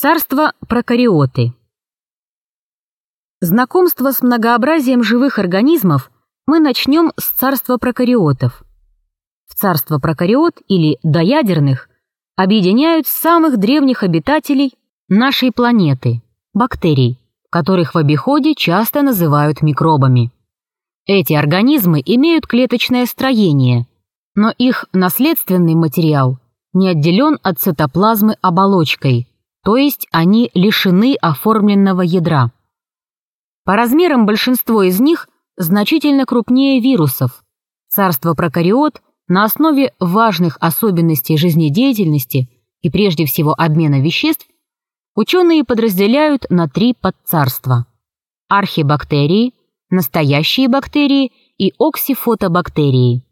Царство прокариоты. Знакомство с многообразием живых организмов мы начнем с царства прокариотов. В царство прокариот или доядерных объединяют самых древних обитателей нашей планеты – бактерий, которых в обиходе часто называют микробами. Эти организмы имеют клеточное строение, но их наследственный материал не отделен от цитоплазмы оболочкой – то есть они лишены оформленного ядра. По размерам большинство из них значительно крупнее вирусов. Царство прокариот на основе важных особенностей жизнедеятельности и прежде всего обмена веществ ученые подразделяют на три подцарства – архибактерии, настоящие бактерии и оксифотобактерии.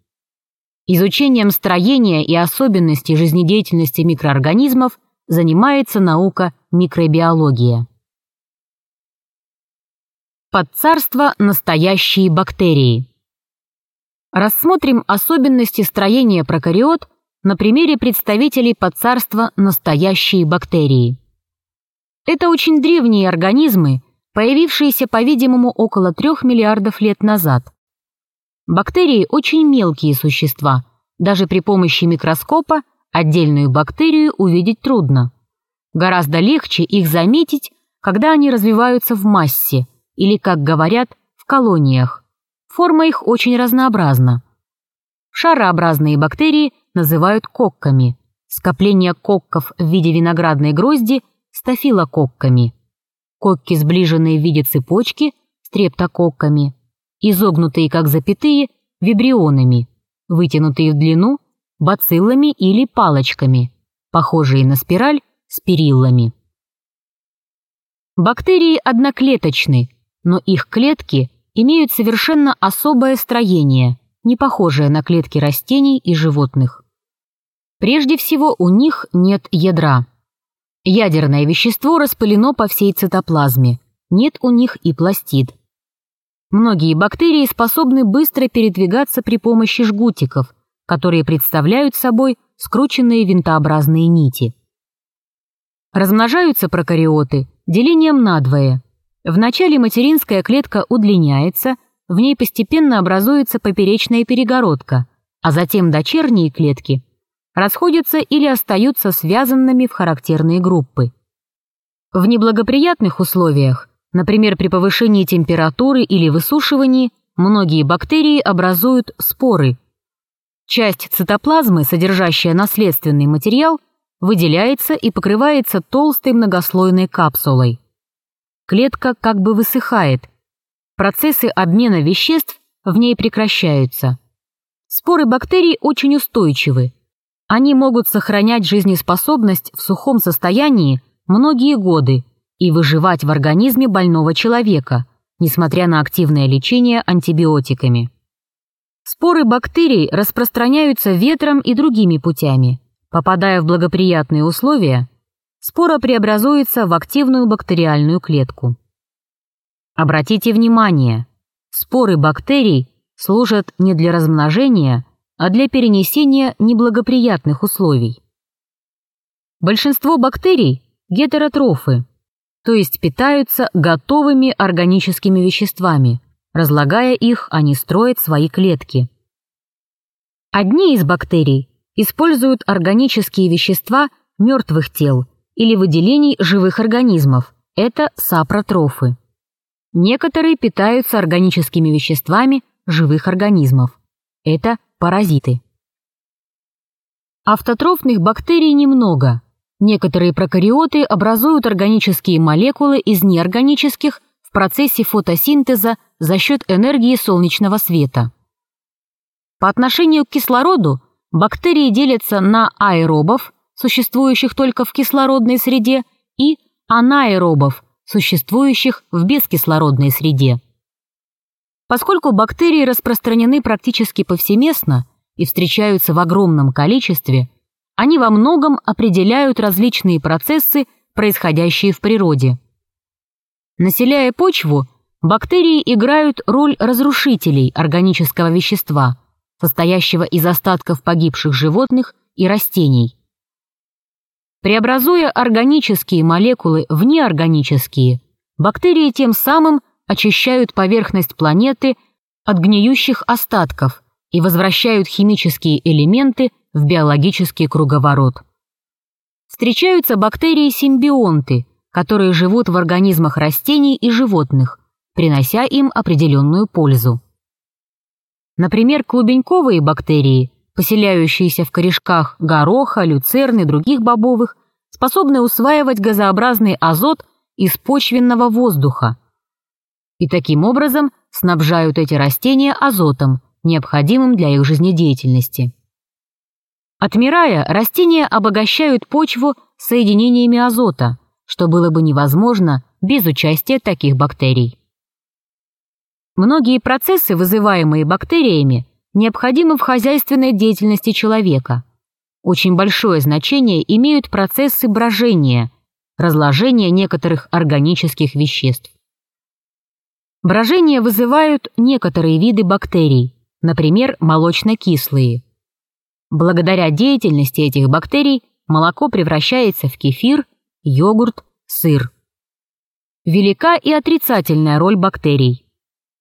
Изучением строения и особенностей жизнедеятельности микроорганизмов занимается наука микробиология. Подцарство настоящие бактерии. Рассмотрим особенности строения прокариот на примере представителей подцарства настоящие бактерии. Это очень древние организмы, появившиеся, по-видимому, около 3 миллиардов лет назад. Бактерии очень мелкие существа, даже при помощи микроскопа Отдельную бактерию увидеть трудно. Гораздо легче их заметить, когда они развиваются в массе, или, как говорят, в колониях. Форма их очень разнообразна. Шарообразные бактерии называют кокками. Скопление кокков в виде виноградной грозди – стафилококками. Кокки, сближенные в виде цепочки – стрептококками. Изогнутые, как запятые, вибрионами. Вытянутые в длину бациллами или палочками, похожие на спираль с периллами. Бактерии одноклеточны, но их клетки имеют совершенно особое строение, не похожее на клетки растений и животных. Прежде всего, у них нет ядра. Ядерное вещество распылено по всей цитоплазме, нет у них и пластид. Многие бактерии способны быстро передвигаться при помощи жгутиков, которые представляют собой скрученные винтообразные нити. Размножаются прокариоты делением надвое. Вначале материнская клетка удлиняется, в ней постепенно образуется поперечная перегородка, а затем дочерние клетки расходятся или остаются связанными в характерные группы. В неблагоприятных условиях, например, при повышении температуры или высушивании, многие бактерии образуют споры – Часть цитоплазмы, содержащая наследственный материал, выделяется и покрывается толстой многослойной капсулой. Клетка как бы высыхает. Процессы обмена веществ в ней прекращаются. Споры бактерий очень устойчивы. Они могут сохранять жизнеспособность в сухом состоянии многие годы и выживать в организме больного человека, несмотря на активное лечение антибиотиками. Споры бактерий распространяются ветром и другими путями. Попадая в благоприятные условия, спора преобразуется в активную бактериальную клетку. Обратите внимание, споры бактерий служат не для размножения, а для перенесения неблагоприятных условий. Большинство бактерий – гетеротрофы, то есть питаются готовыми органическими веществами – Разлагая их, они строят свои клетки. Одни из бактерий используют органические вещества мертвых тел или выделений живых организмов. Это сапротрофы. Некоторые питаются органическими веществами живых организмов. Это паразиты. Автотрофных бактерий немного. Некоторые прокариоты образуют органические молекулы из неорганических процессе фотосинтеза за счет энергии солнечного света. По отношению к кислороду бактерии делятся на аэробов, существующих только в кислородной среде, и анаэробов, существующих в бескислородной среде. Поскольку бактерии распространены практически повсеместно и встречаются в огромном количестве, они во многом определяют различные процессы, происходящие в природе. Населяя почву, Бактерии играют роль разрушителей органического вещества, состоящего из остатков погибших животных и растений. Преобразуя органические молекулы в неорганические, бактерии тем самым очищают поверхность планеты от гниющих остатков и возвращают химические элементы в биологический круговорот. Встречаются бактерии-симбионты, которые живут в организмах растений и животных, принося им определенную пользу. Например, клубеньковые бактерии, поселяющиеся в корешках гороха, люцерны других бобовых, способны усваивать газообразный азот из почвенного воздуха и таким образом снабжают эти растения азотом, необходимым для их жизнедеятельности. Отмирая, растения обогащают почву соединениями азота, что было бы невозможно без участия таких бактерий. Многие процессы, вызываемые бактериями, необходимы в хозяйственной деятельности человека. Очень большое значение имеют процессы брожения, разложения некоторых органических веществ. Брожение вызывают некоторые виды бактерий, например, молочно-кислые. Благодаря деятельности этих бактерий молоко превращается в кефир, йогурт, сыр. Велика и отрицательная роль бактерий.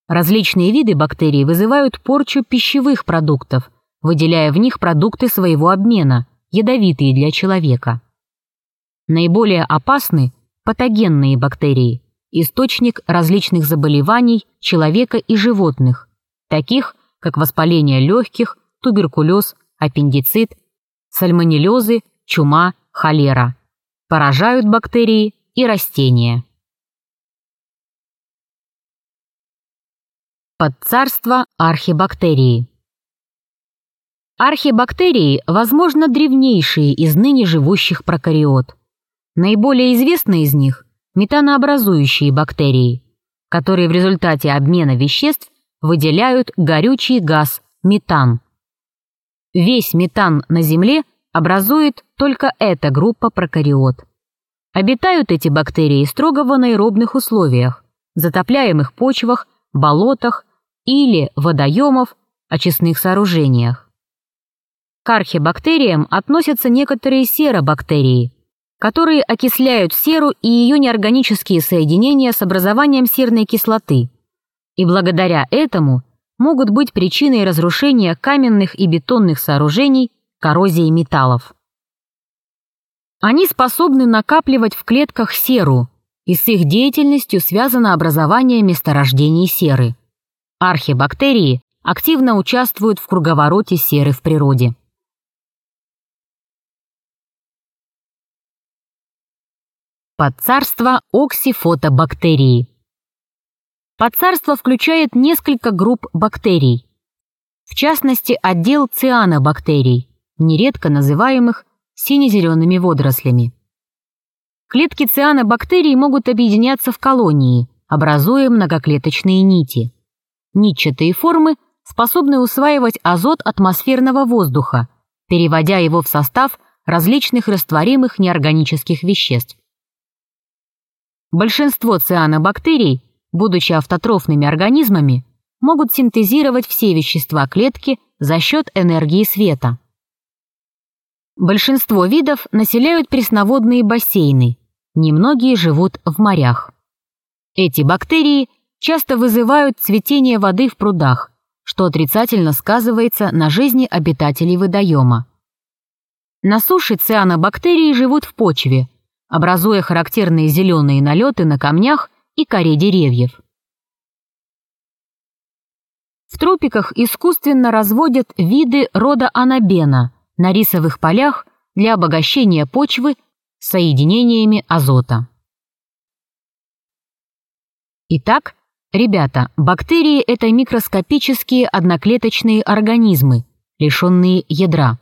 Различные виды бактерий вызывают порчу пищевых продуктов, выделяя в них продукты своего обмена, ядовитые для человека. Наиболее опасны патогенные бактерии, источник различных заболеваний человека и животных, таких как воспаление легких, туберкулез, аппендицит, сальмонеллезы, чума, холера. Поражают бактерии и растения. Подцарство архибактерии. Архибактерии, возможно, древнейшие из ныне живущих прокариот. Наиболее известные из них – метанообразующие бактерии, которые в результате обмена веществ выделяют горючий газ – метан. Весь метан на Земле образует только эта группа прокариот. Обитают эти бактерии строго в анаэробных условиях, затопляемых почвах, болотах или водоемов, очистных сооружениях. К архибактериям относятся некоторые серобактерии, которые окисляют серу и ее неорганические соединения с образованием серной кислоты, и благодаря этому могут быть причиной разрушения каменных и бетонных сооружений, коррозии металлов. Они способны накапливать в клетках серу, и с их деятельностью связано образование месторождений серы. Архибактерии активно участвуют в круговороте серы в природе. Подцарство оксифотобактерии. Подцарство включает несколько групп бактерий, в частности отдел цианобактерий, нередко называемых сине-зелеными водорослями. Клетки цианобактерий могут объединяться в колонии, образуя многоклеточные нити. Нитчатые формы способны усваивать азот атмосферного воздуха, переводя его в состав различных растворимых неорганических веществ. Большинство цианобактерий будучи автотрофными организмами, могут синтезировать все вещества клетки за счет энергии света. Большинство видов населяют пресноводные бассейны, немногие живут в морях. Эти бактерии часто вызывают цветение воды в прудах, что отрицательно сказывается на жизни обитателей водоема. На суше цианобактерии живут в почве, образуя характерные зеленые налеты на камнях и коре деревьев. В тропиках искусственно разводят виды рода анабена на рисовых полях для обогащения почвы соединениями азота. Итак, ребята, бактерии – это микроскопические одноклеточные организмы, лишенные ядра.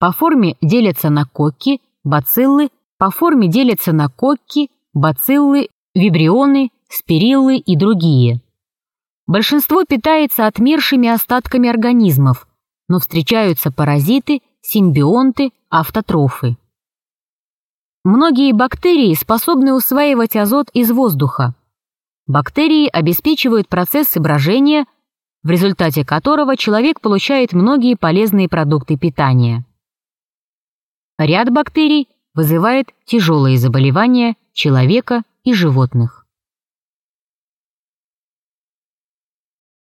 По форме делятся на кокки, бациллы, по форме делятся на кокки, бациллы вибрионы, спириллы и другие. Большинство питается отмершими остатками организмов, но встречаются паразиты, симбионты, автотрофы. Многие бактерии способны усваивать азот из воздуха. Бактерии обеспечивают процессы брожения, в результате которого человек получает многие полезные продукты питания. Ряд бактерий вызывает тяжелые заболевания человека и животных.